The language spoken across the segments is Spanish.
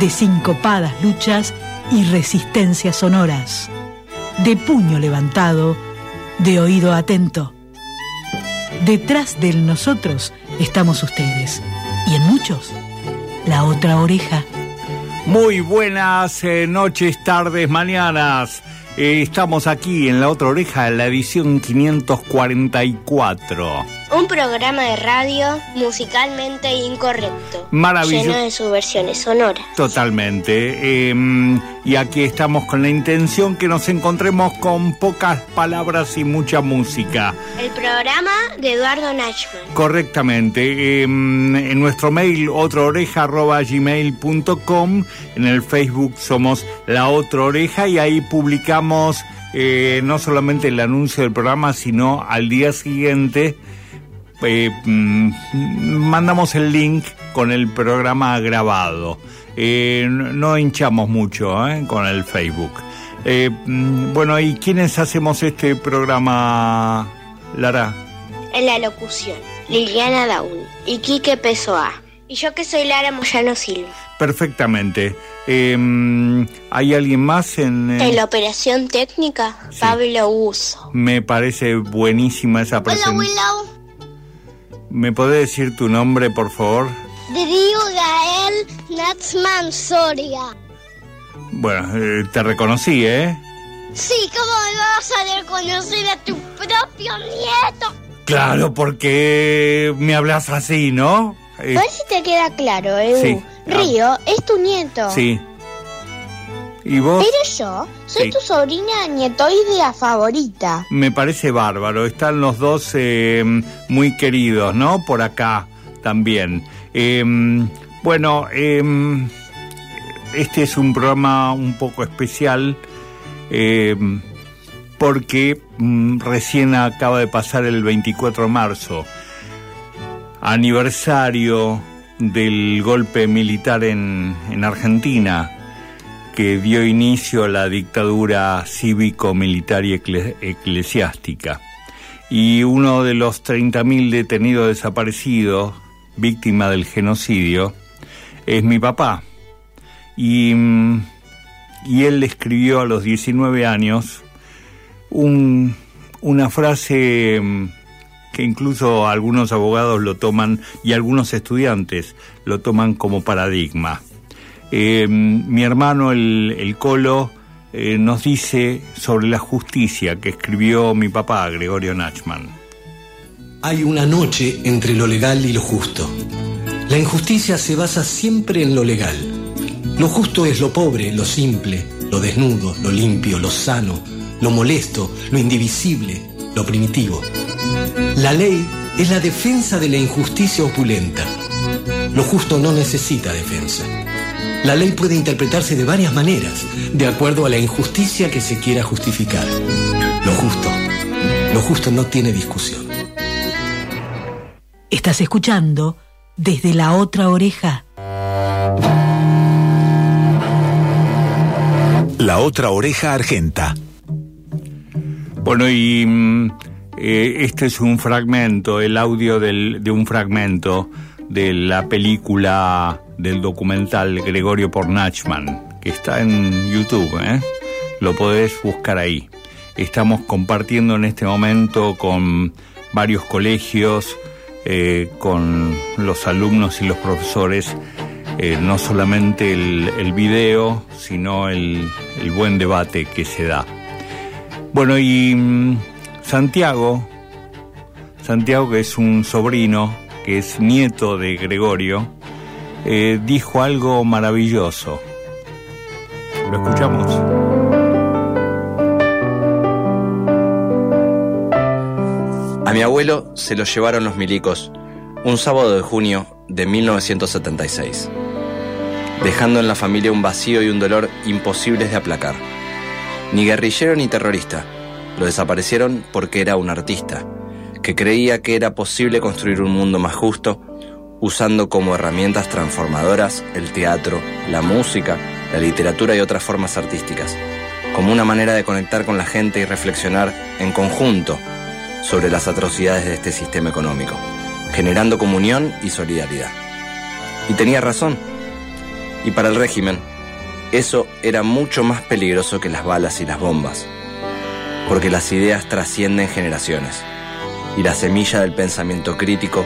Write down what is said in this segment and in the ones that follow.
de sincopadas luchas y resistencias sonoras, de puño levantado, de oído atento. Detrás del nosotros estamos ustedes y en muchos la otra oreja. Muy buenas eh, noches, tardes, mañanas. Eh, estamos aquí en la otra oreja, en la edición 544. Un programa de radio musicalmente incorrecto. Maravilloso. Lleno de subversiones sonoras. Totalmente. Eh, y aquí estamos con la intención que nos encontremos con pocas palabras y mucha música. El programa de Eduardo Nachman. Correctamente. Eh, en nuestro mail, otraoreja.gmail.com. En el Facebook somos La Otra Oreja y ahí publicamos eh, no solamente el anuncio del programa, sino al día siguiente eh, mm, mandamos el link con el programa grabado. Eh, no hinchamos mucho eh, con el Facebook. Eh, mm, bueno, ¿y quiénes hacemos este programa, Lara? En la locución, Liliana Daun y Quique Pesoa. Y yo que soy Lara Moyano Silva. Perfectamente. Eh, mm, ¿Hay alguien más en...? eh? En la operación técnica, Sí. Pablo Uso. Me parece buenísima esa presentación. Willow. ¿Me podés decir tu nombre, por favor? Río Gael Natsman Soria. Bueno, eh, te reconocí, ¿eh? Sí, ¿cómo me vas a reconocer a tu propio nieto? Claro, porque me hablas así, ¿no? Eh, A ver si te queda claro, Edu. Sí. Río es tu nieto. sí. ¿Y vos? Pero yo soy Sí. tu sobrina nietoidea favorita. Me parece bárbaro. Están los dos eh, muy queridos, ¿no? Por acá también. Eh, bueno, eh, este es un programa un poco especial eh, porque mm, recién acaba de pasar el 24 de marzo, aniversario del golpe militar en, en Argentina que dio inicio a la dictadura cívico-militar y ecle- eclesiástica. Y uno de los 30.000 detenidos desaparecidos, víctima del genocidio, es mi papá. Y, mm, y él escribió a los 19 años un- una frase mm, que incluso algunos abogados lo toman y algunos estudiantes lo toman como paradigma. Eh, mi hermano el, el Colo eh, nos dice sobre la justicia que escribió mi papá, Gregorio Nachman. Hay una noche entre lo legal y lo justo. La injusticia se basa siempre en lo legal. Lo justo es lo pobre, lo simple, lo desnudo, lo limpio, lo sano, lo molesto, lo indivisible, lo primitivo. La ley es la defensa de la injusticia opulenta. Lo justo no necesita defensa. La ley puede interpretarse de varias maneras, de acuerdo a la injusticia que se quiera justificar. Lo justo, lo justo no tiene discusión. Estás escuchando desde la otra oreja. La otra oreja argenta. Bueno, y mm, eh, este es un fragmento, el audio del- de un fragmento de la película del documental Gregorio por Nachman, que está en YouTube, ¿eh? lo podés buscar ahí. Estamos compartiendo en este momento con varios colegios, eh, con los alumnos y los profesores, eh, no solamente el, el video, sino el, el buen debate que se da. Bueno, y mm, Santiago, Santiago que es un sobrino, que es nieto de Gregorio, eh, dijo algo maravilloso. ¿Lo escuchamos? A mi abuelo se lo llevaron los milicos un sábado de junio de 1976. dejando en la familia un vacío y un dolor imposibles de aplacar. Ni guerrillero ni terrorista, lo desaparecieron porque era un artista, que creía que era posible construir un mundo más justo usando como herramientas transformadoras el teatro, la música, la literatura y otras formas artísticas, como una manera de conectar con la gente y reflexionar en conjunto sobre las atrocidades de este sistema económico, generando comunión y solidaridad. Y tenía razón. Y para el régimen, eso era mucho más peligroso que las balas y las bombas, porque las ideas trascienden generaciones y la semilla del pensamiento crítico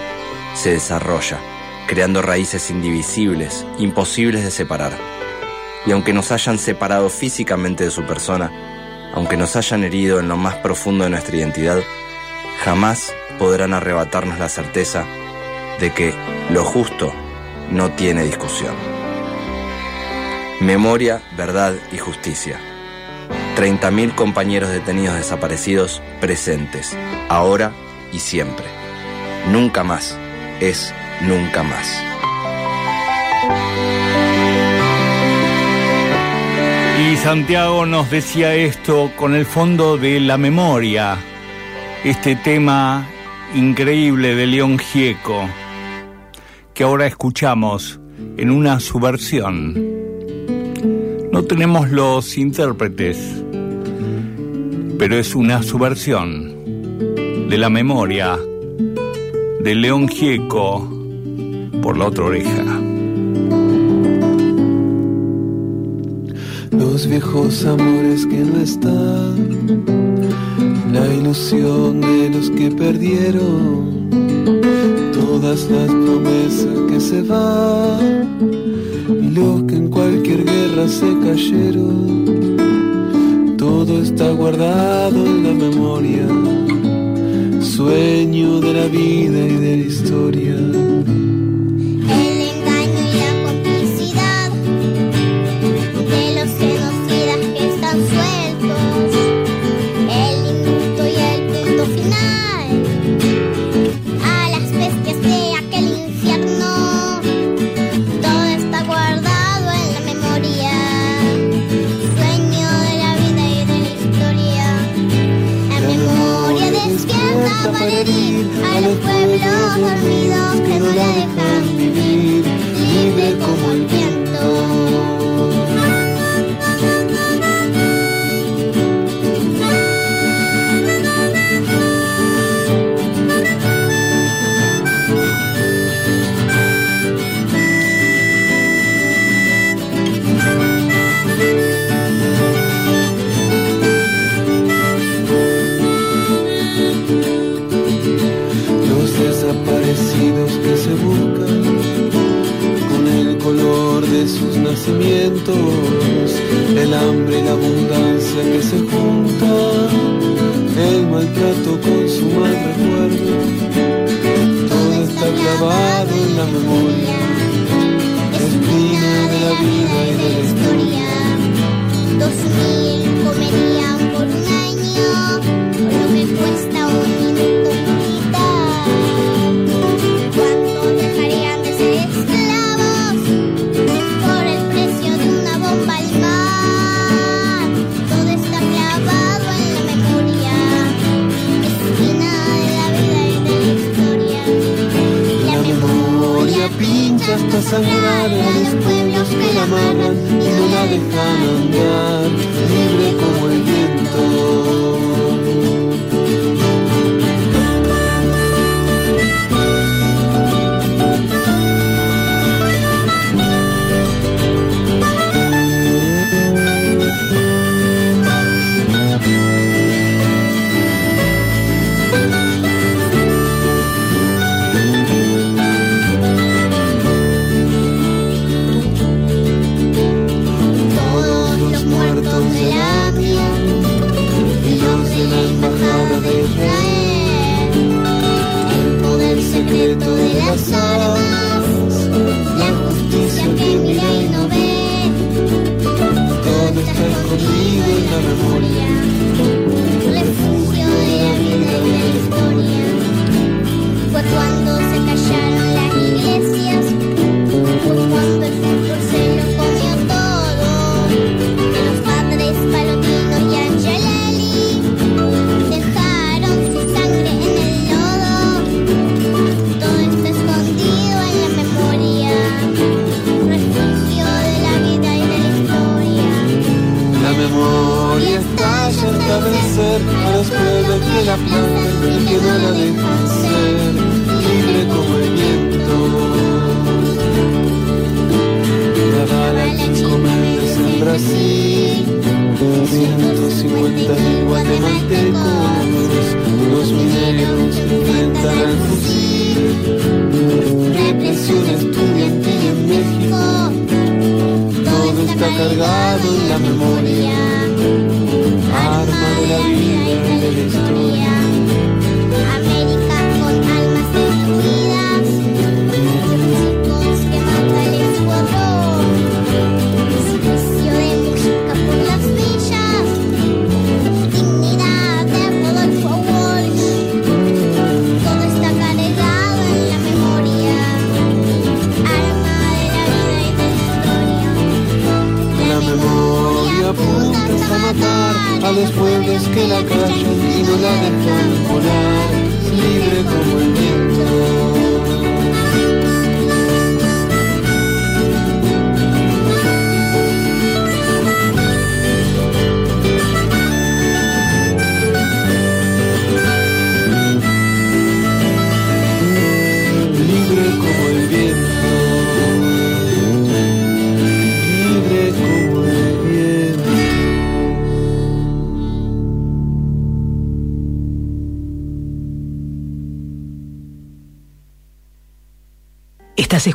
se desarrolla, creando raíces indivisibles, imposibles de separar. Y aunque nos hayan separado físicamente de su persona, aunque nos hayan herido en lo más profundo de nuestra identidad, jamás podrán arrebatarnos la certeza de que lo justo no tiene discusión. Memoria, verdad y justicia. 30.000 compañeros detenidos desaparecidos presentes, ahora y siempre. Nunca más es nunca más. Y Santiago nos decía esto con el fondo de la memoria, este tema increíble de León Gieco, que ahora escuchamos en una subversión. No tenemos los intérpretes, pero es una subversión de la memoria de León Gieco por la otra oreja. Los viejos amores que no están, la ilusión de los que perdieron, todas las promesas que se van y los que en cualquier guerra se cayeron. Todo está guardado en la memoria sueño de la vida y de la historia.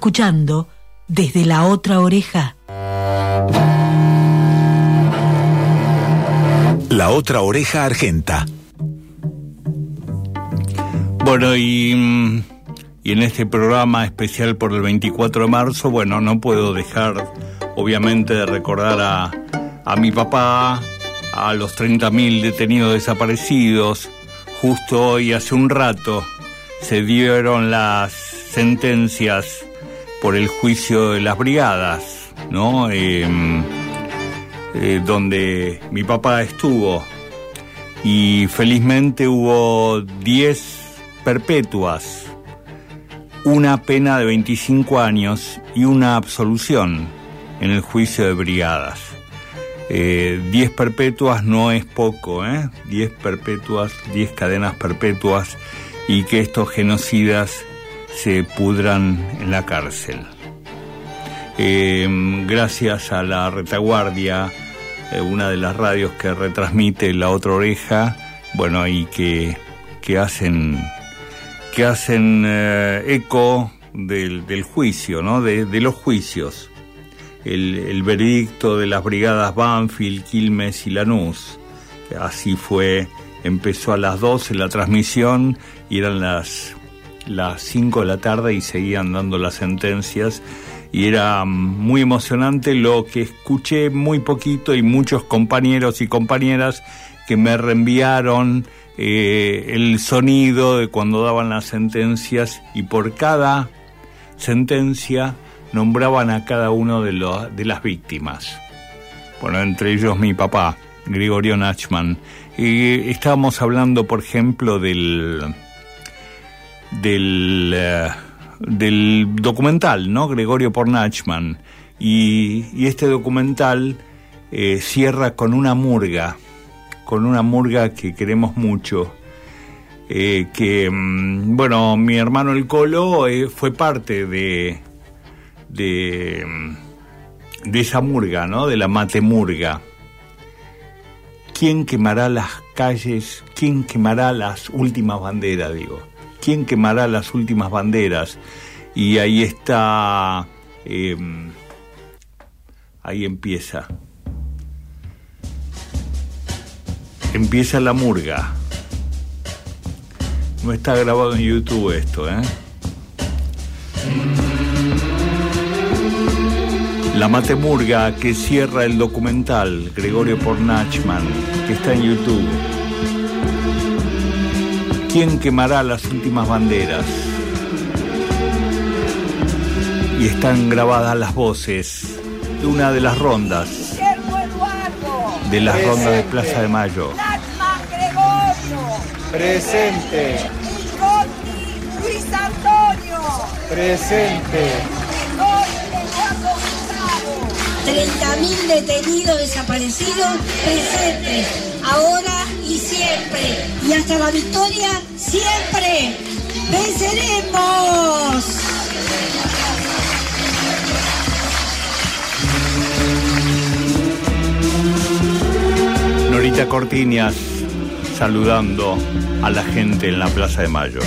Escuchando desde la otra oreja. La otra oreja argenta. Bueno, y, mm, y en este programa especial por el 24 de marzo, bueno, no puedo dejar, obviamente, de recordar a, a mi papá, a los 30.000 detenidos desaparecidos. Justo hoy, hace un rato, se dieron las sentencias por el juicio de las brigadas, ¿no? Em, eh, donde mi papá estuvo y felizmente hubo 10 perpetuas, una pena de 25 años y una absolución en el juicio de brigadas. 10 perpetuas no es poco, ¿eh? 10 perpetuas, 10 cadenas perpetuas y que estos genocidas se pudran en la cárcel. Eh, gracias a la retaguardia, eh, una de las radios que retransmite La Otra Oreja, bueno, y que, que hacen, que hacen eh, eco del, del juicio, ¿no? De, de los juicios. El, el veredicto de las brigadas Banfield, Quilmes y Lanús. Así fue, empezó a las 12 la transmisión y eran las, las 5 de la tarde y seguían dando las sentencias y era muy emocionante lo que escuché muy poquito y muchos compañeros y compañeras que me reenviaron eh, el sonido de cuando daban las sentencias y por cada sentencia nombraban a cada uno de, los de las víctimas. Bueno, entre ellos mi papá, Gregorio Nachman. Y estábamos hablando, por ejemplo, del del eh, del documental, ¿no? Gregorio por Nachman. Y, y este documental eh, cierra con una murga, con una murga que queremos mucho. eh, que, mm, bueno, mi hermano el Colo fue parte de, de, mm, de esa murga, ¿no? De la matemurga. ¿Quién quemará las calles? ¿Quién quemará las últimas banderas, digo? ¿Quién quemará las últimas banderas? Y ahí está, eh, ahí empieza. Empieza la murga. No está grabado en YouTube esto, ¿eh? La Matemurga que cierra el documental Gregorio Pornachman, que está en YouTube. ¿Quién quemará las últimas banderas? Y están grabadas las voces de una de las rondas, Guillermo Eduardo, de las rondas de Plaza de Mayo. Presente, Luis Antonio, presente, Gregorio Eduardo Gustavo, 30.000 detenidos desaparecidos. Presentes, ahora y hasta la victoria, siempre. ¡Venceremos! Norita Cortiñas saludando a la gente en la Plaza de Mayo.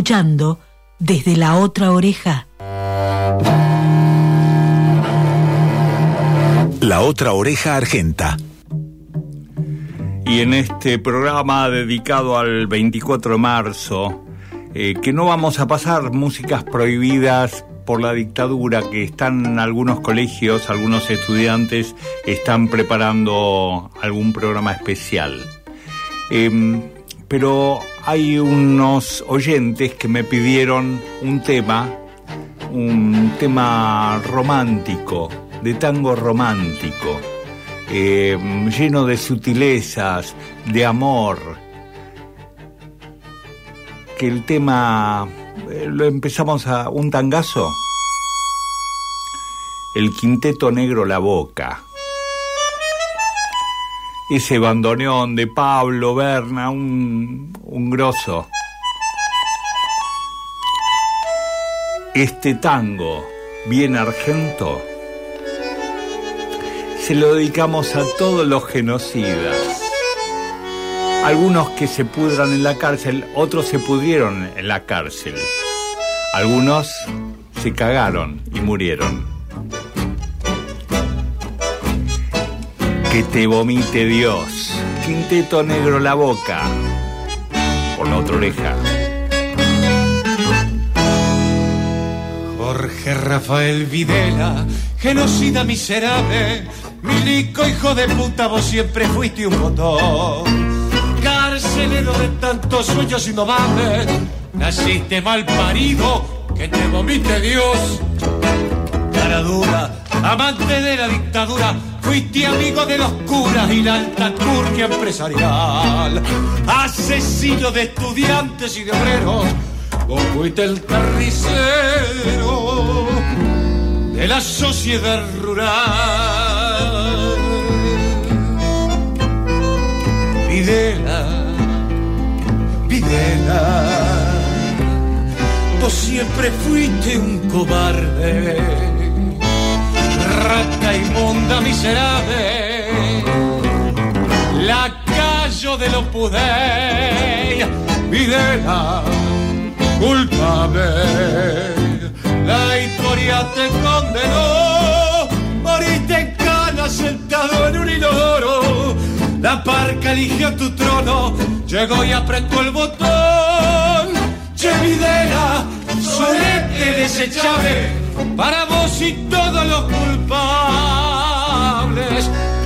Escuchando desde la otra oreja. La otra oreja argenta. Y en este programa dedicado al 24 de marzo, eh, que no vamos a pasar músicas prohibidas por la dictadura, que están en algunos colegios, algunos estudiantes están preparando algún programa especial. Em, pero hay unos oyentes que me pidieron un tema, un tema romántico, de tango romántico, eh, lleno de sutilezas, de amor. Que el tema eh, lo empezamos a un tangazo. El quinteto negro La Boca ese bandoneón de Pablo Berna, un, un grosso. Este tango, bien argento, se lo dedicamos a todos los genocidas. Algunos que se pudran en la cárcel, otros se pudrieron en la cárcel. Algunos se cagaron y murieron. Que te vomite Dios. Quinteto negro la boca. Por la otra oreja. Jorge Rafael Videla, genocida miserable, milico hijo de puta, vos siempre fuiste un botón. Carcelero de tantos sueños indomables, naciste mal parido, que te vomite Dios. Amante de la dictadura, Fuiste amigo de los curas y la alta curquia empresarial. Asesino de estudiantes y de obreros. Vos fuiste el carnicero de la sociedad rural. Videla, Videla, vos siempre fuiste un cobarde, rata inmunda miserable, lacayo de lo pudey, Videla, culpable, la historia te condenó, moriste cana sentado en un inodoro la parca eligió tu trono, llegó y apretó el botón. Chevidera, solete desechable, para vos y todos los culpables,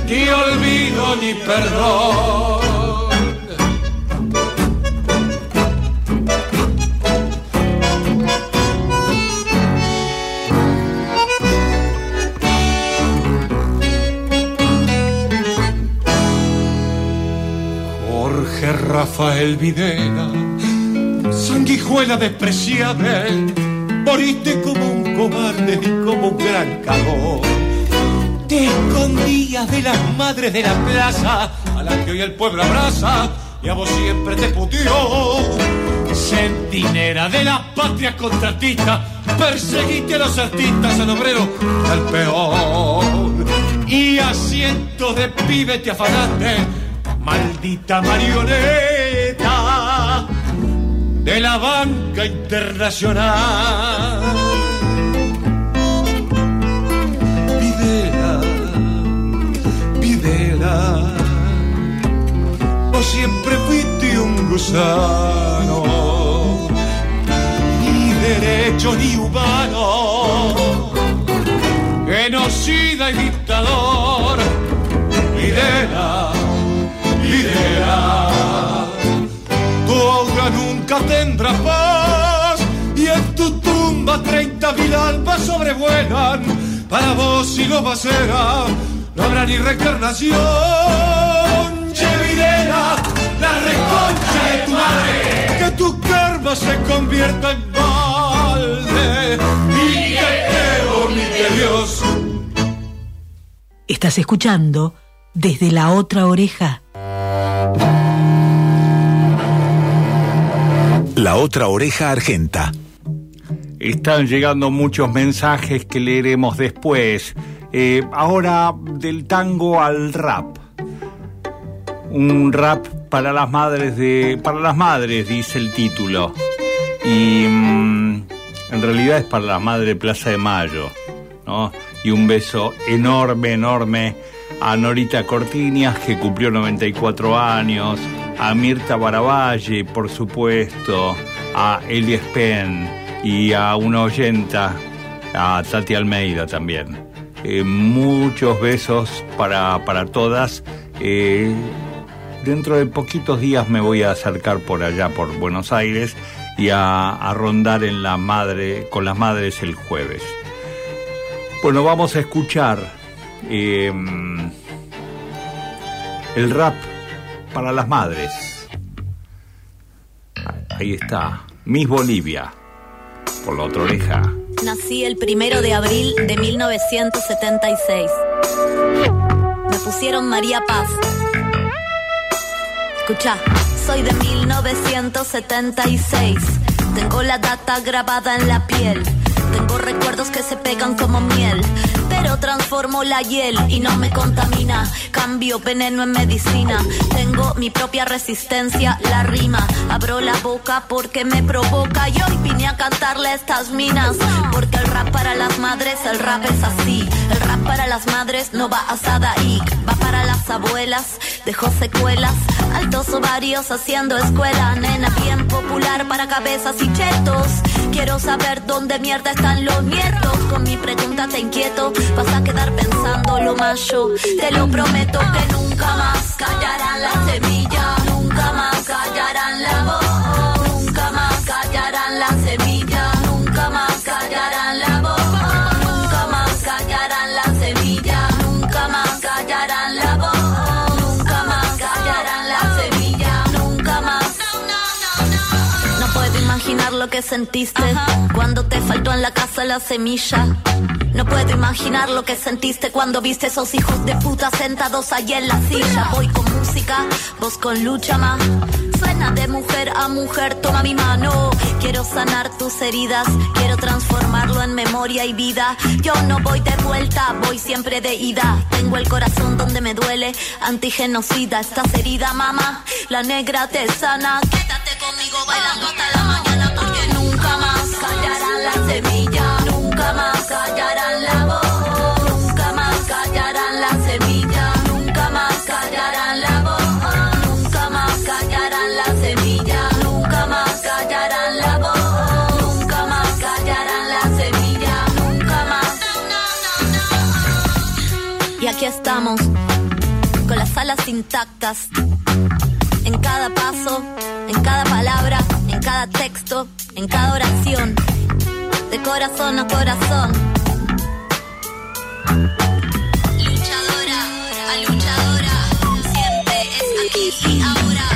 ni olvido ni perdón. Jorge Rafael Videla, sanguijuela despreciable, moriste como cobarde y como un gran cagón. Te escondías de las madres de la plaza, a las que hoy el pueblo abraza, y a vos siempre te puteó. Centinera de la patria contratista, perseguiste a los artistas, al obrero al peón. Y a cientos de pibes te afanaste maldita marioneta de la banca internacional. Vos siempre fuiste un gusano, ni derecho ni humano, genocida y dictador. Videla, idea. Tu aura nunca tendrá paz y en tu tumba treinta mil almas sobrevuelan. Para vos y lo basera no habrá ni reencarnación. Chevidera, la reconcha de tu madre, que tu karma se convierta en balde y que te vomite Dios. Estás escuchando desde la otra oreja. La otra oreja argenta. Están llegando muchos mensajes que leeremos después. Eh, ahora del tango al rap. Un rap para las madres de. para las madres, dice el título. Y mm, en realidad es para la madre Plaza de Mayo, ¿no? Y un beso enorme, enorme a Norita Cortiñas, que cumplió 94 años, a Mirta Baravalle, por supuesto, a Elia Spen y a una oyenta, a Tati Almeida también. Eh, muchos besos para, para todas. Eh, dentro de poquitos días me voy a acercar por allá, por Buenos Aires, y a, rondar en la madre, con las madres el jueves. Bueno, vamos a escuchar eh, el rap para las madres. Ahí está, Miss Bolivia, por la otra oreja. Nací el primero de abril de 1976. Me pusieron María Paz. Escucha, soy de 1976. Tengo la data grabada en la piel. Tengo recuerdos que se pegan como miel. Transformo la hiel y no me contamina. Cambio veneno en medicina. Tengo mi propia resistencia, la rima. Abro la boca porque me provoca. Y hoy vine a cantarle estas minas. Porque el rap para las madres, el rap es así. El rap para las madres no va a Sadaik. Va para las abuelas, dejó secuelas. Altos ovarios haciendo escuela. Nena bien popular para cabezas y chetos. Quiero saber dónde mierda están los nietos. Con mi pregunta te inquieto. Vas a quedar pensando lo macho. Te lo prometo que nunca más callarán la semilla. Nunca más callarán la voz. Que sentiste cuando te faltó en la casa la semilla. No puedo imaginar lo que sentiste cuando viste esos hijos de puta sentados allí en la silla. Voy con música, vos con lucha más. Suena de mujer a mujer, toma mi mano. Quiero sanar tus heridas, quiero transformarlo en memoria y vida. Yo no voy de vuelta, voy siempre de ida. Tengo el corazón donde me duele, antigenocida. Estás herida, mamá, la negra te sana. Quédate conmigo bailando hasta la mañana la semilla, nunca más callarán la voz, nunca más callarán la semilla, nunca más callarán la voz, nunca más callarán la semilla, nunca más callarán la voz, nunca más callarán la semilla, nunca más. Y aquí estamos, con las alas intactas, en cada paso, en cada palabra, en cada texto, en cada oración, de corazón a corazón. Luchadora, a luchadora, siempre es aquí y ahora.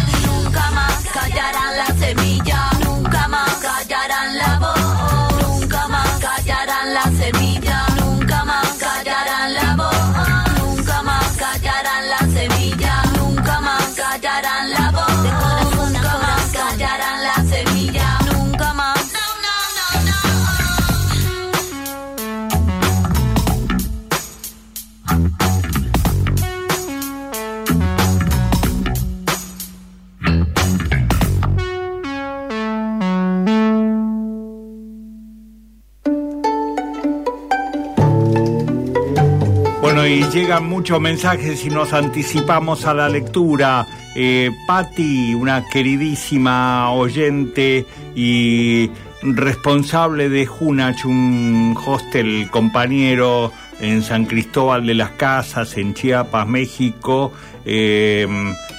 Llegan muchos mensajes y nos anticipamos a la lectura. Eh, Patti, una queridísima oyente y responsable de Junach, un hostel compañero en San Cristóbal de las Casas, en Chiapas, México, eh,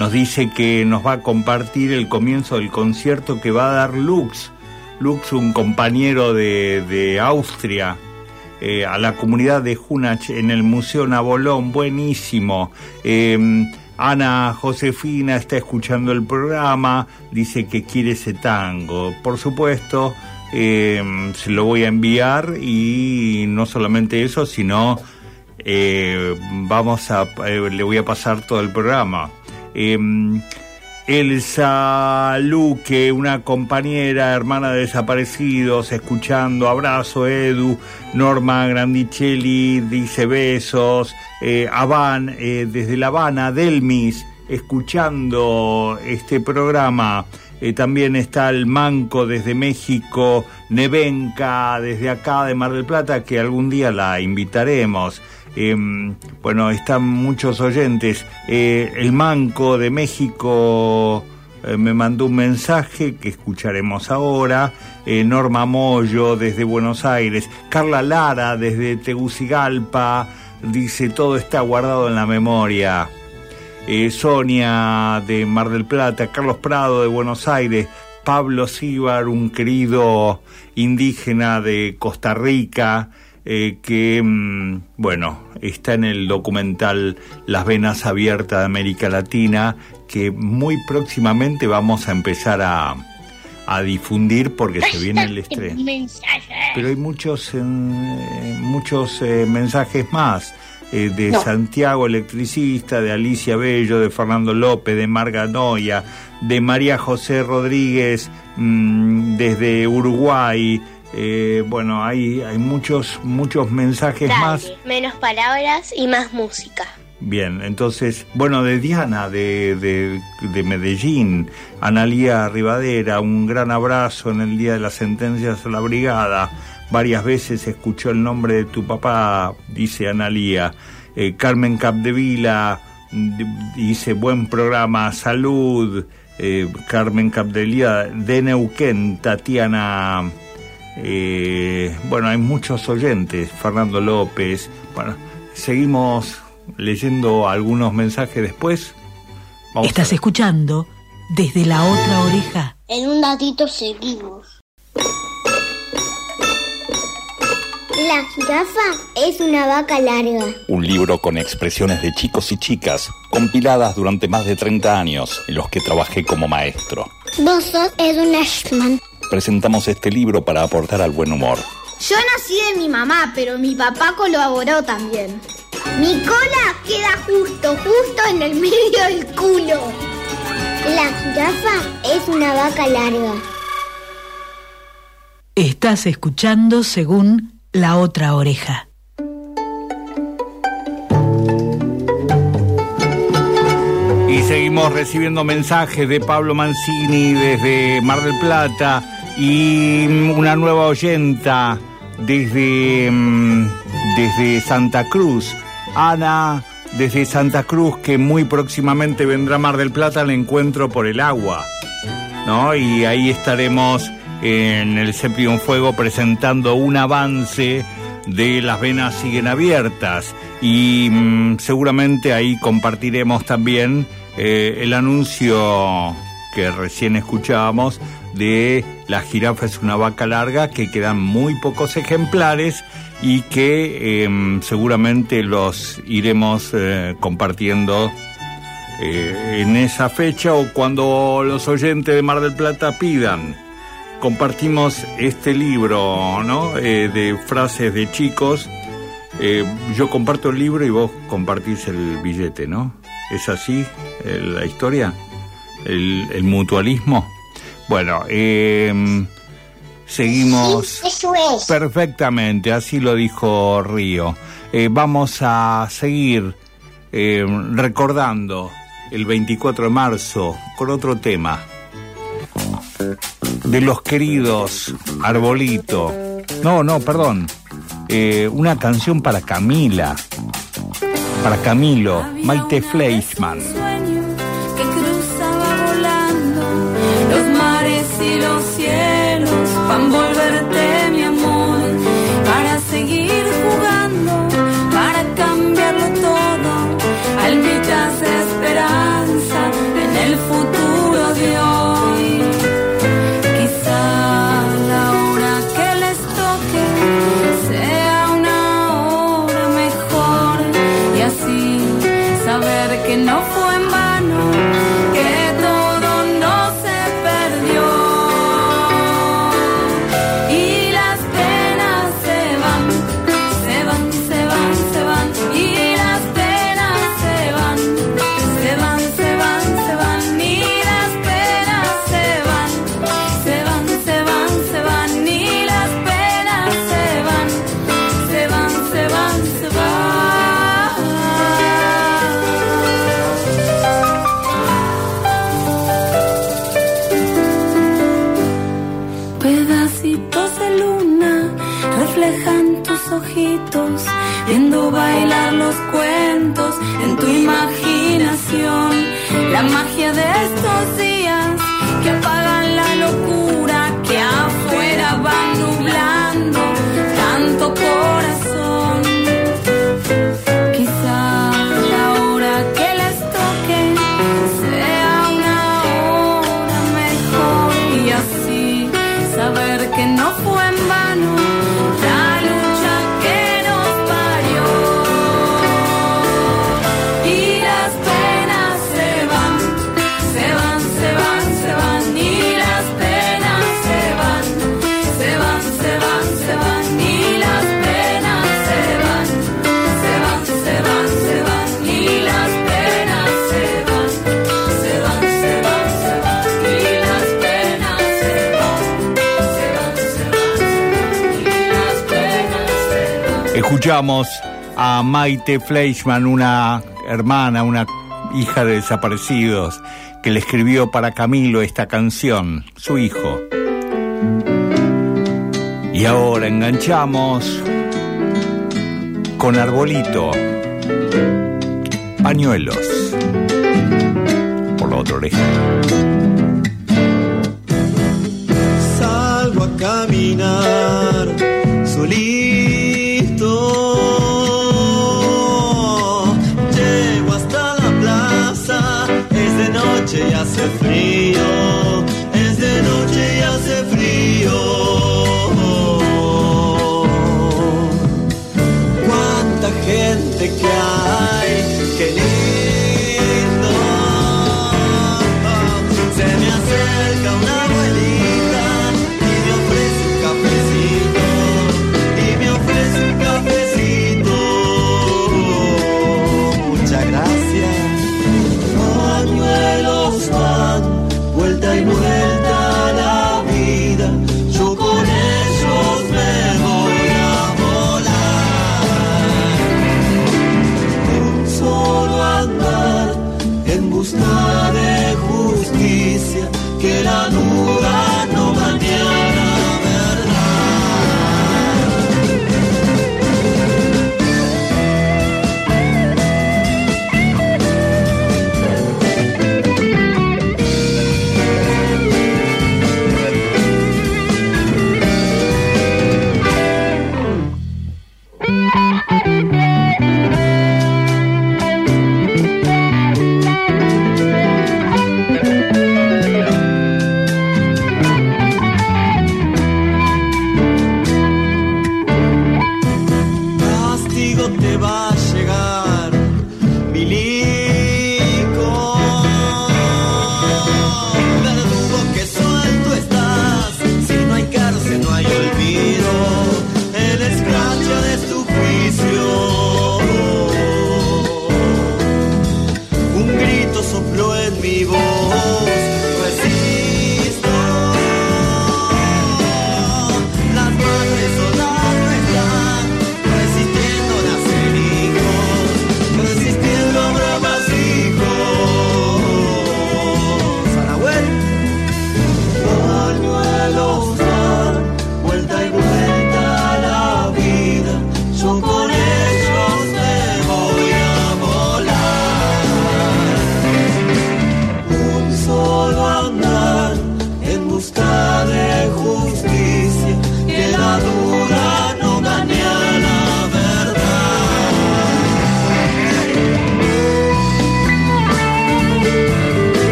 nos dice que nos va a compartir el comienzo del concierto que va a dar Lux. Lux, un compañero de Austria, eh, a la comunidad de Junach en el Museo Nabolón, buenísimo. Eh, Ana Josefina está escuchando el programa, dice que quiere ese tango. Por supuesto, eh, se lo voy a enviar y no solamente eso, sino eh, vamos a, eh, le voy a pasar todo el programa. Elsa Luque, una compañera, hermana de desaparecidos, escuchando, abrazo Edu, Norma Grandicelli dice besos, eh, Avan, eh, desde La Habana, Delmis, escuchando este programa. Eh, también está el Manco desde México, Nevenka desde acá de Mar del Plata, que algún día la invitaremos. Eh, bueno, están muchos oyentes. Eh, el Manco de México eh, me mandó un mensaje que escucharemos ahora. Eh, Norma Moyo desde Buenos Aires. Carla Lara desde Tegucigalpa. Dice, todo está guardado en la memoria. Sonia de Mar del Plata. Carlos Prado de Buenos Aires. Pablo Síbar, un querido indígena de Costa Rica eh, que, mm, bueno, está en el documental Las Venas Abiertas de América Latina, que muy próximamente vamos a empezar a, a difundir porque se viene el estreno. Pero hay muchos, eh, muchos eh, mensajes más. eh, de No. Santiago Electricista, de Alicia Bello, de Fernando López, de Marga Noya, de María José Rodríguez mm, desde Uruguay. Eh, bueno, hay, hay muchos, muchos mensajes más. Menos palabras y más música. Bien, entonces, bueno, de Diana, de, de, de Medellín, Analía Rivadera, un gran abrazo en el día de las sentencias a la brigada. Varias veces escuchó el nombre de tu papá, dice Analía. Eh, Carmen Capdevila dice, buen programa, salud. Eh, Carmen Capdevila de Neuquén, Tatiana. Eh, bueno, hay muchos oyentes, Fernando López. Bueno, seguimos leyendo algunos mensajes después. Vamos Estás escuchando desde la otra oreja. En un ratito seguimos. La jirafa es una vaca larga. Un libro con expresiones de chicos y chicas, compiladas durante más de 30 años, en los que trabajé como maestro. Vos sos Edwin Ashman. Presentamos este libro para aportar al buen humor. Yo nací de mi mamá, pero mi papá colaboró también. Mi cola queda justo, justo en el medio del culo. La jirafa es una vaca larga. Estás escuchando según la otra oreja. Y seguimos recibiendo mensajes de Pablo Mancini desde Mar del Plata y una nueva oyenta desde, mm, desde Santa Cruz. Ana, desde Santa Cruz, que muy próximamente vendrá a Mar del Plata al encuentro por el agua. ¿no? Y ahí estaremos en el Séptimo Fuego presentando un avance de Las Venas Siguen Abiertas. Y mm, seguramente ahí compartiremos también eh, el anuncio que recién escuchábamos de La jirafa es una vaca larga, que quedan muy pocos ejemplares y que em, seguramente los iremos eh, compartiendo eh, en esa fecha o cuando los oyentes de Mar del Plata pidan. Compartimos este libro ¿no? Eh, de frases de chicos. yo comparto el libro y vos compartís el billete, ¿no? ¿Es así la historia? ¿El, el mutualismo? Bueno, eh, seguimos perfectamente, así lo dijo Río. Eh, vamos a seguir eh, recordando el 24 de marzo con otro tema de los queridos Arbolito. No, no, perdón. Eh, una canción para Camila, para Camilo, Maite Fleischmann. Y Escuchamos a Maite Fleischmann, una hermana, una hija de desaparecidos, que le escribió para Camilo esta canción, su hijo. Y ahora enganchamos con Arbolito, pañuelos, por la otra oreja. Salgo a caminar solito.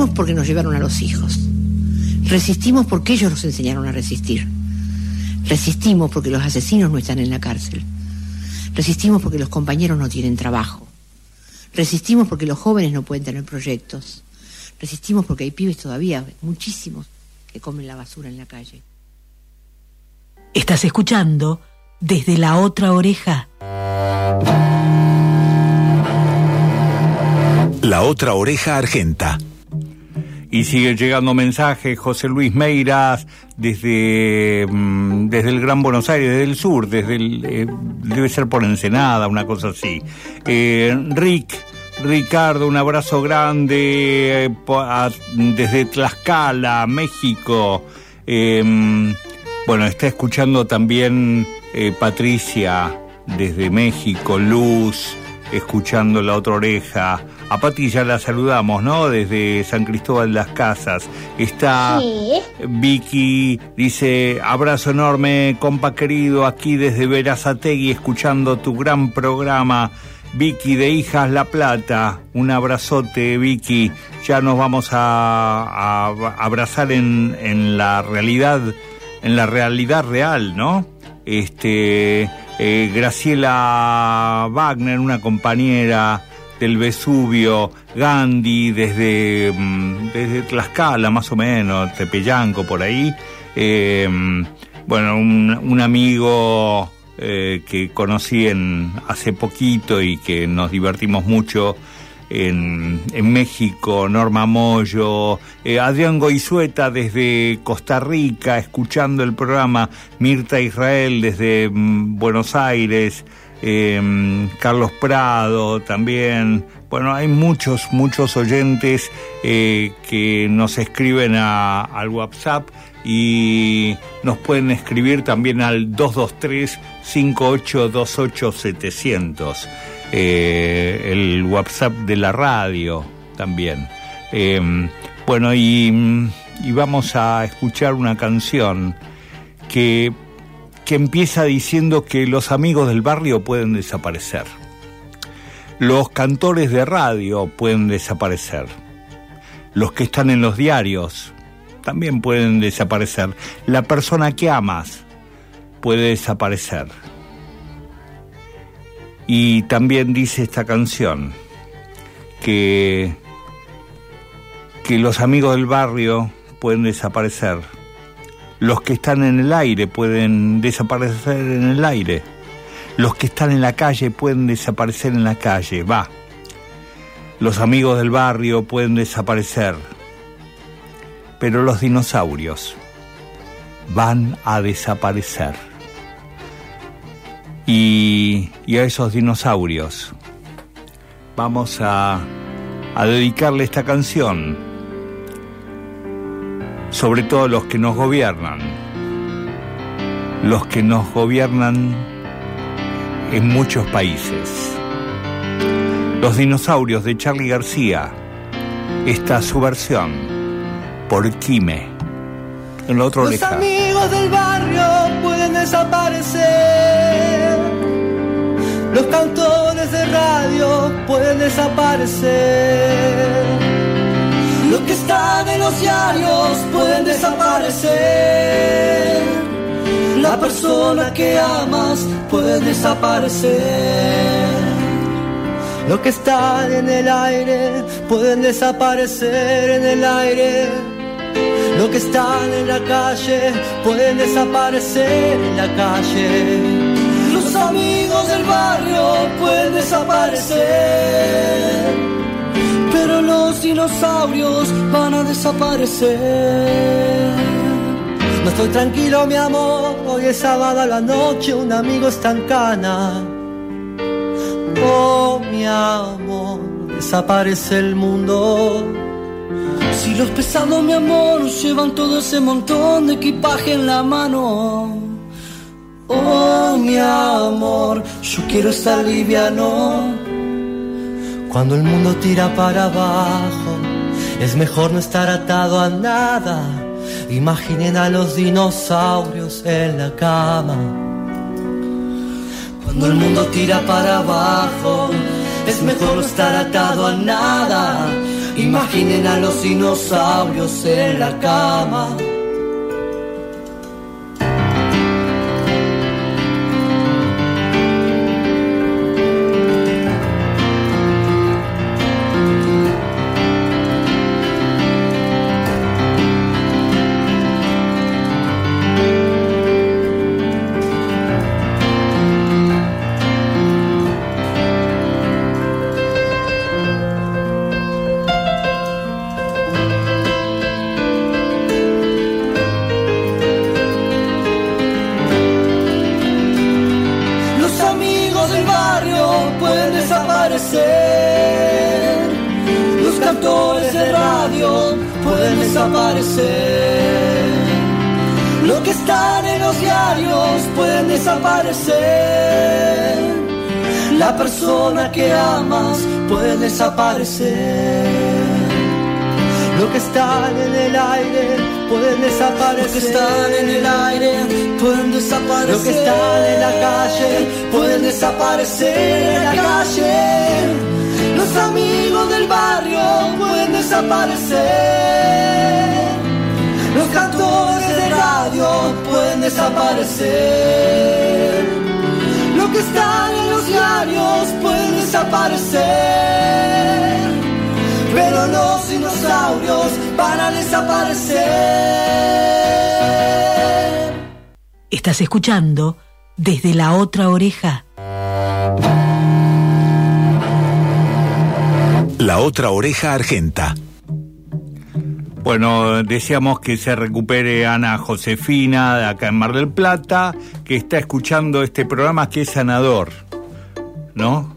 Resistimos porque nos llevaron a los hijos. Resistimos porque ellos nos enseñaron a resistir. Resistimos porque los asesinos no están en la cárcel. Resistimos porque los compañeros no tienen trabajo. Resistimos porque los jóvenes no pueden tener proyectos. Resistimos porque hay pibes todavía, muchísimos, que comen la basura en la calle. Estás escuchando desde la otra oreja. La otra oreja argenta. Y sigue llegando mensajes, José Luis Meiras, desde, mm, desde el Gran Buenos Aires, desde el sur, desde el, eh, debe ser por Ensenada, una cosa así. Eh, Rick, Ricardo, un abrazo grande eh, desde Tlaxcala, México. Eh, bueno, está escuchando también Patricia desde México, Luz, escuchando la otra oreja. A Pati ya la saludamos, ¿no? Desde San Cristóbal de las Casas. Está Sí. Vicky, dice, abrazo enorme, compa querido, aquí desde Verazategui, escuchando tu gran programa. Vicky de Hijas La Plata, un abrazote Vicky, ya nos vamos a, a abrazar en, en la realidad, en la realidad real, ¿no? Este, eh, Graciela Wagner, una compañera del Vesubio, Gandhi desde, mm, desde Tlaxcala más o menos, Tepeyanco por ahí, Eh, bueno, un, un amigo eh, que conocí en, hace poquito y que nos divertimos mucho en, en México, Norma Moyo, eh, Adrián Goizueta desde Costa Rica, escuchando el programa, Mirta Israel desde mm, Buenos Aires, eh, Carlos Prado también. Bueno, hay muchos, muchos oyentes eh, que nos escriben al WhatsApp y nos pueden escribir también al 223-5828-700, eh, el WhatsApp de la radio también. Eh, bueno, y, y vamos a escuchar una canción que, empieza diciendo que los amigos del barrio pueden desaparecer. Los cantores de radio pueden desaparecer. Los que están en los diarios también pueden desaparecer. La persona que amas puede desaparecer. Y también dice esta canción que, que los amigos del barrio pueden desaparecer. Los que están en el aire pueden desaparecer en el aire. Los que están en la calle pueden desaparecer en la calle. Va. Los amigos del barrio pueden desaparecer. Pero los dinosaurios van a desaparecer. Y, y a esos dinosaurios vamos a, a dedicarle esta canción. Sobre todo los que nos gobiernan. Los que nos gobiernan en muchos países. Los dinosaurios de Charlie García. Esta es su versión por Quime. En la otra Los oreja. amigos del barrio pueden desaparecer. Los cantores de radio pueden desaparecer. En los diarios pueden desaparecer. La persona que amas puede desaparecer. Los que están en el aire pueden desaparecer en el aire. Los que están en la calle pueden desaparecer en la calle. Los amigos del barrio pueden desaparecer. Los dinosaurios van a desaparecer. No estoy tranquilo, mi amor. Hoy es sábado a la noche, un amigo está en cana. Oh, mi amor, desaparece el mundo. Si los pesados, mi amor, llevan todo ese montón de equipaje en la mano. Oh, mi amor, yo quiero estar liviano. Cuando el mundo tira para abajo, es mejor no estar atado a nada. Imaginen a los dinosaurios en la cama. Cuando el mundo tira para abajo, es mejor no estar atado a nada. Imaginen a los dinosaurios en la cama. Están en el aire pueden desaparecer. Lo que están en la calle pueden desaparecer en la calle. Los amigos del barrio pueden desaparecer. Los cantores de radio pueden desaparecer. Lo que están en los diarios pueden desaparecer. Pero los dinosaurios van a desaparecer. Estás escuchando desde la otra oreja. La otra oreja argenta. Bueno, deseamos que se recupere Ana Josefina de acá en Mar del Plata, que está escuchando este programa que es sanador, ¿no?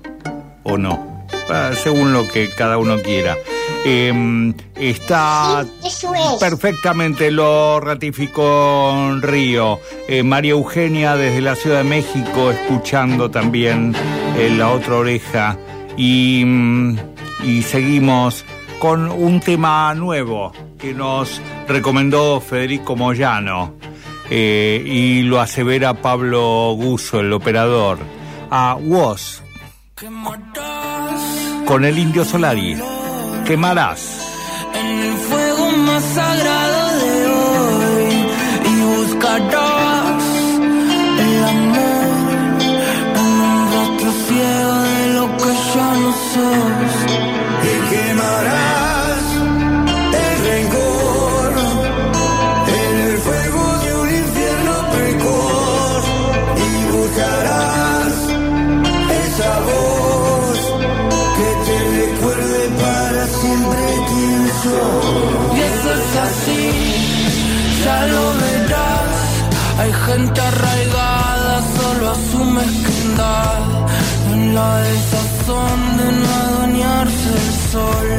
¿O no? Ah, según lo que cada uno quiera. Eh, está Eso es. perfectamente, lo ratificó Río. Eh, María Eugenia desde la Ciudad de México, escuchando también en la otra oreja. Y, mm, y seguimos con un tema nuevo que nos recomendó Federico Moyano eh, y lo asevera Pablo Guso, el operador, a Woz con el Indio Solari. Quemarás. en el fuego más sagrado de hoy y buscarás el amor en un rostro ciego de lo que ya no sos gente arraigada solo a su mezquindad en la desazón de no adueñarse del sol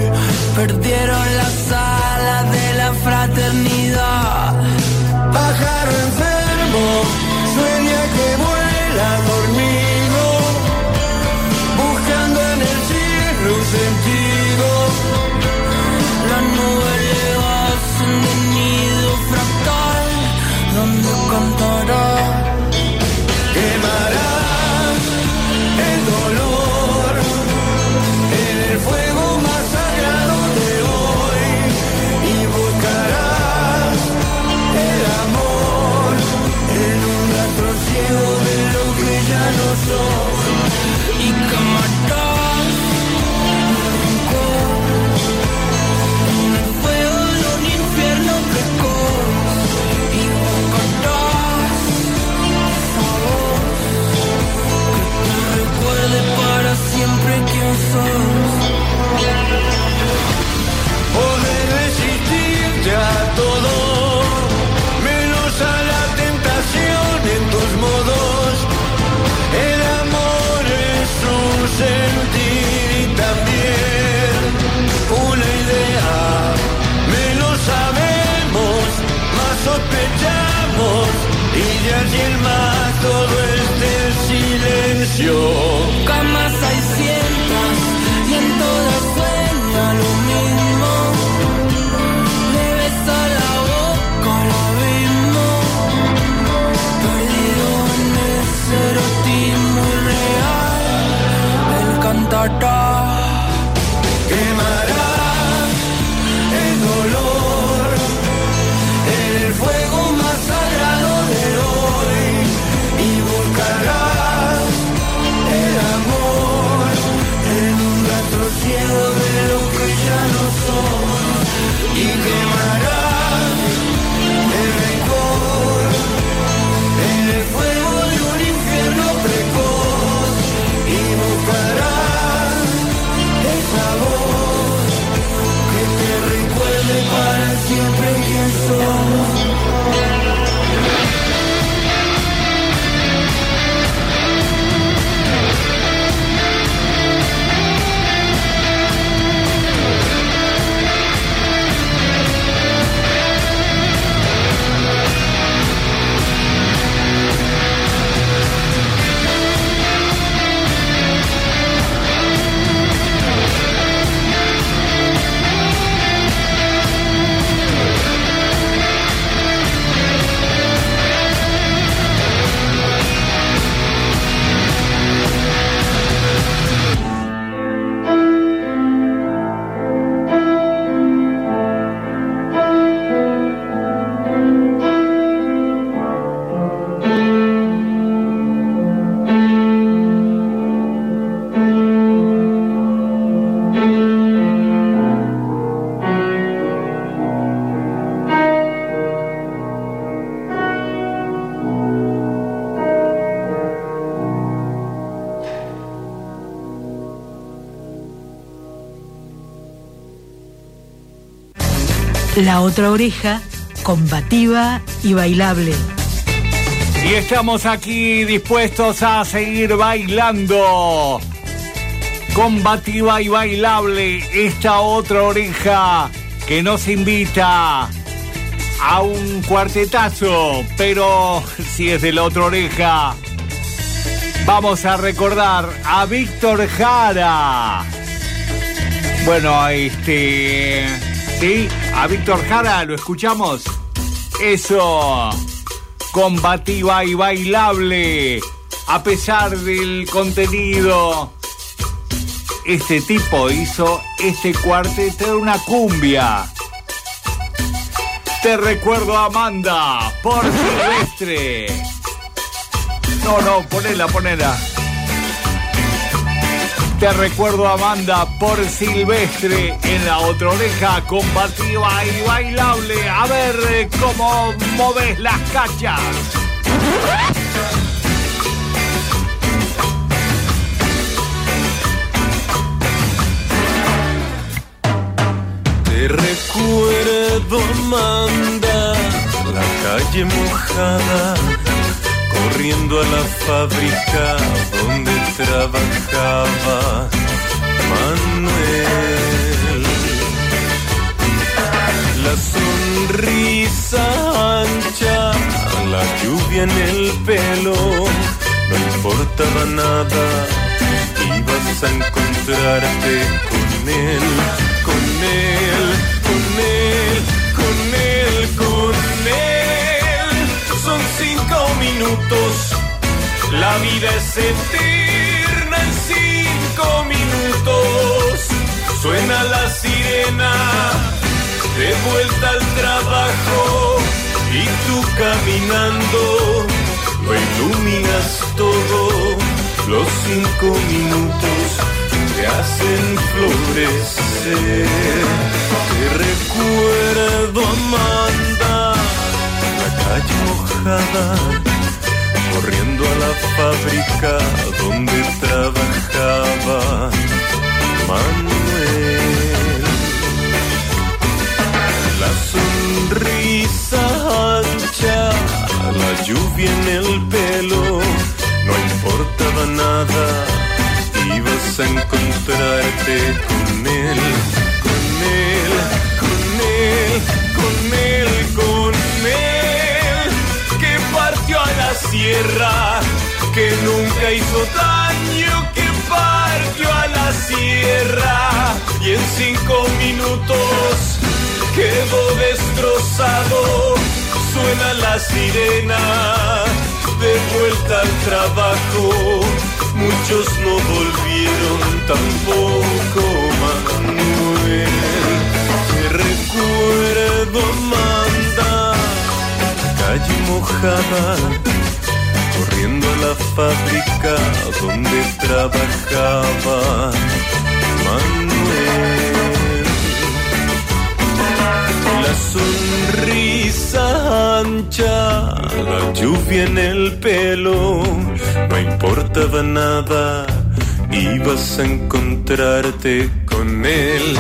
perdieron las alas de la fraternidad. Pájaro Menos sabemos, más sospechamos y de allí en más todo este silencio. Camas thought La otra oreja, combativa y bailable. Y estamos aquí dispuestos a seguir bailando. Combativa y bailable, esta otra oreja que nos invita a un cuartetazo, pero si es de la otra oreja, vamos a recordar a Víctor Jara. Bueno, este, a Víctor Jara, ¿lo escuchamos? Eso, combativa y bailable, a pesar del contenido. Este tipo hizo este cuarteto de una cumbia. Te recuerdo Amanda por Silvestre. No, no, ponela, ponela. Te recuerdo Amanda por Silvestre en la otra oreja combativa y bailable. A ver eh, cómo moves las cachas. Te recuerdo, Amanda, la calle mojada, corriendo a la fábrica donde trabajaba Manuel. La sonrisa ancha, la lluvia en el pelo, no importaba nada, ibas a encontrarte con él, con él, con él, con él, con él. Son cinco minutos, la vida es eterna en cinco minutos. Suena la sirena, de vuelta al trabajo, y tú caminando, lo iluminas todo, los cinco minutos te hacen florecer. Te recuerdo, Amanda, la calle mojada, corriendo a la fábrica donde trabajaba Manuel. La sonrisa ancha, la lluvia en el pelo, no importaba nada, ibas a encontrarte con él, con él, con él, con él, con él, que partió a la sierra, que nunca hizo daño, que partió a la sierra y en cinco minutos quedó destrozado. Suena la sirena, de vuelta al trabajo. Muchos no volvieron, tampoco Manuel. Te recuerdo, Amanda, calle mojada, corriendo a la fábrica donde trabajaba Manuel. La sonrisa ancha, la lluvia en el pelo, no importaba nada, ibas a encontrarte con él,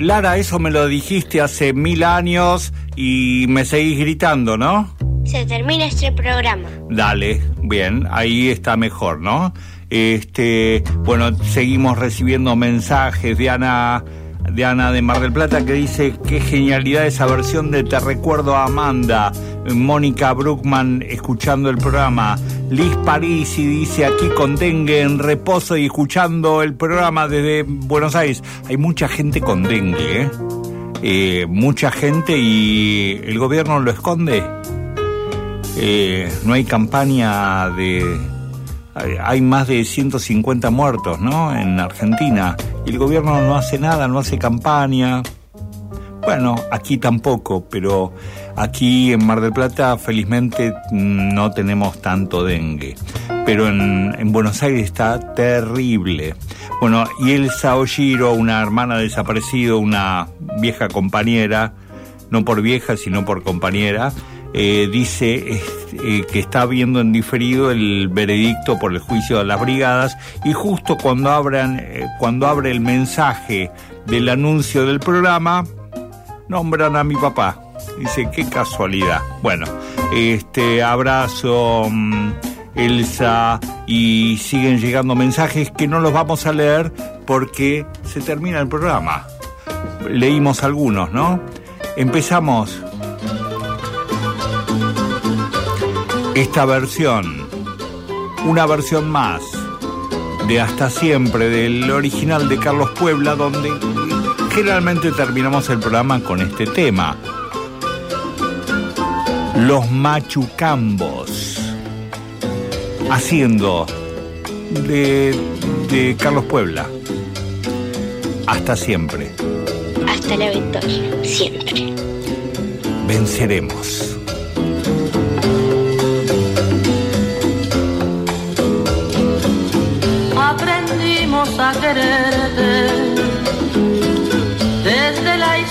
Lara, eso me lo dijiste hace mil años y me seguís gritando, ¿no? Se termina este programa. Dale, bien, ahí está mejor, ¿no? Este, bueno, seguimos recibiendo mensajes de Ana de Ana de Mar del Plata que dice qué genialidad esa versión de Te recuerdo a Amanda. Mónica Bruckman escuchando el programa. Liz Parisi dice aquí con dengue en reposo y escuchando el programa desde Buenos Aires. Hay mucha gente con dengue, ¿eh? Eh, mucha gente y el gobierno lo esconde. Eh, no hay campaña de... hay- más de 150 muertos, ¿no? En Argentina. Y el gobierno no hace nada, no hace campaña. Bueno, aquí tampoco, pero aquí en Mar del Plata felizmente mm, no tenemos tanto dengue. Pero en, en Buenos Aires está terrible. Bueno, y Elsa Oshiro, una hermana desaparecida, una vieja compañera, no por vieja, sino por compañera, eh, dice eh, eh, que está viendo en diferido el veredicto por el juicio de las brigadas y justo cuando abran, eh, cuando abre el mensaje del anuncio del programa, nombran a mi papá. Dice, qué casualidad. Bueno, este abrazo, mm, Elsa, y siguen llegando mensajes que no los vamos a leer porque se termina el programa. Leímos algunos, ¿no? Empezamos esta versión, una versión más de Hasta Siempre, del original de Carlos Puebla, donde generalmente terminamos el programa con este tema. Los machucambos. Haciendo de, de Carlos Puebla. Hasta siempre. Hasta la victoria, siempre. Venceremos. aprendimos a quererte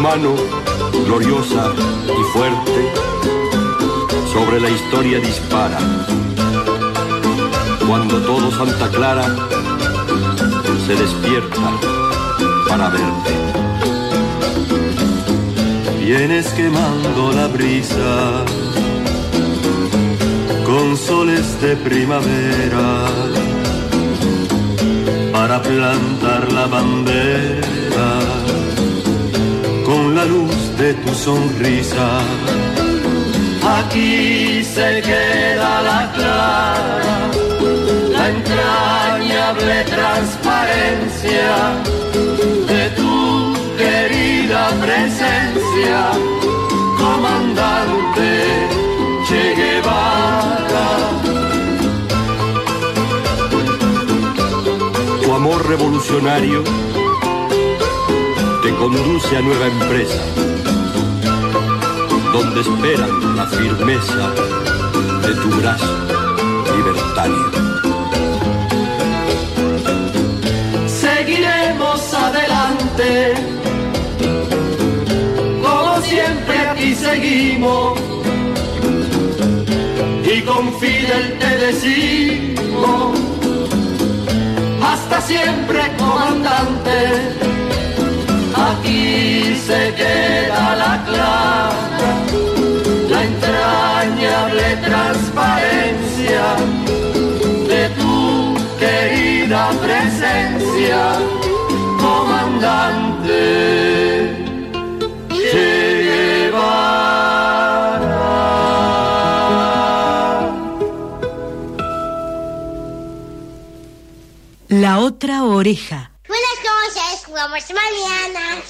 mano, gloriosa y fuerte, sobre la historia dispara. Cuando todo Santa Clara se despierta para verte. Vienes quemando la brisa con soles de primavera para plantar la bandera con la luz de tu sonrisa. Aquí se queda la clara, la entrañable transparencia de tu querida presencia, comandante Che Guevara. Tu amor revolucionario conduce a nueva empresa, donde esperan la firmeza de tu brazo libertario. Seguiremos adelante, como siempre aquí seguimos, y con Fidel te decimos, hasta siempre comandante, aquí se queda la clara, la entrañable transparencia de tu querida presencia, comandante Che. La otra oreja. Buenas noches, jugamos mañana.